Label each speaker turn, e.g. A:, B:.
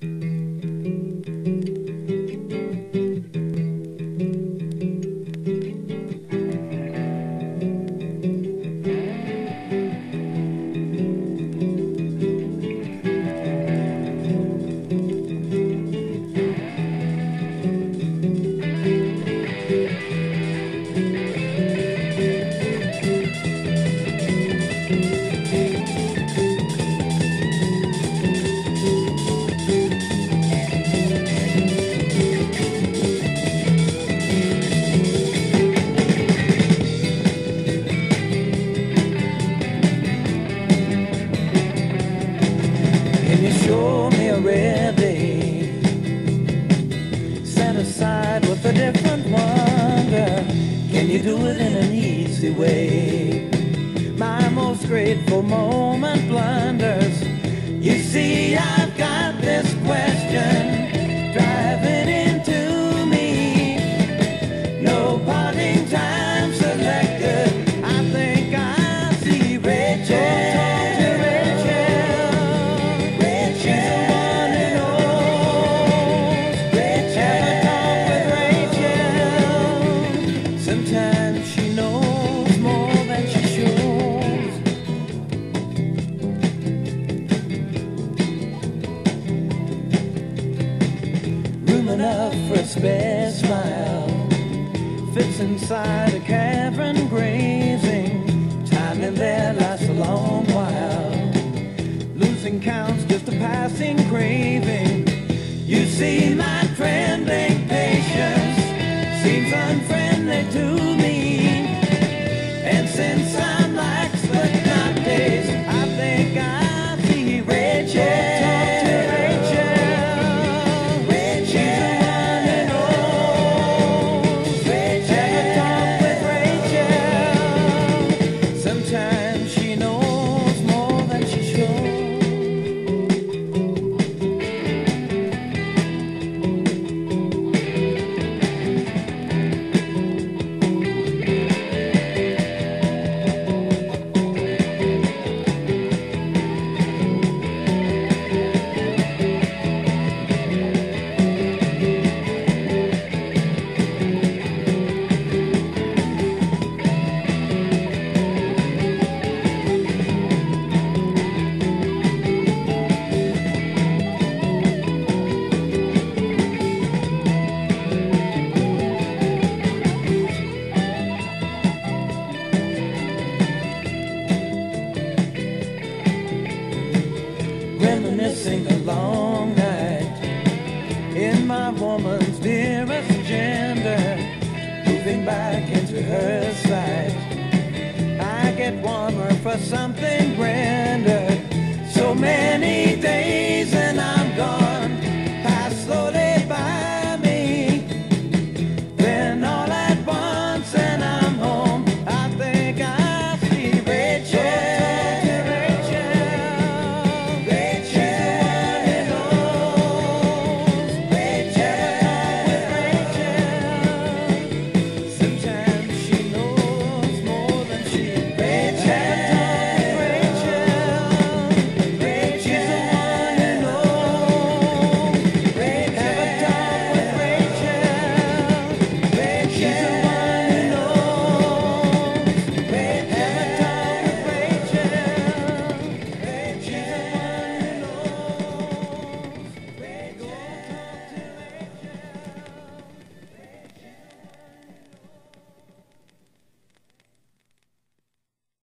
A: Can Set aside with a different wonder. Can you do it in an easy way? My most grateful moment blunders. You see, I've got this question for a spare smile. Fits inside a cavern grazing. Time in there lasts a long while. Losing counts, just a passing craving. You see my trembling patience seems unfriendly to get warmer for something